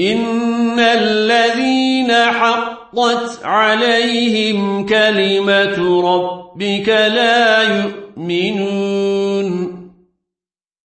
إن الذين حقت عليهم كلمة ربك لا يؤمنون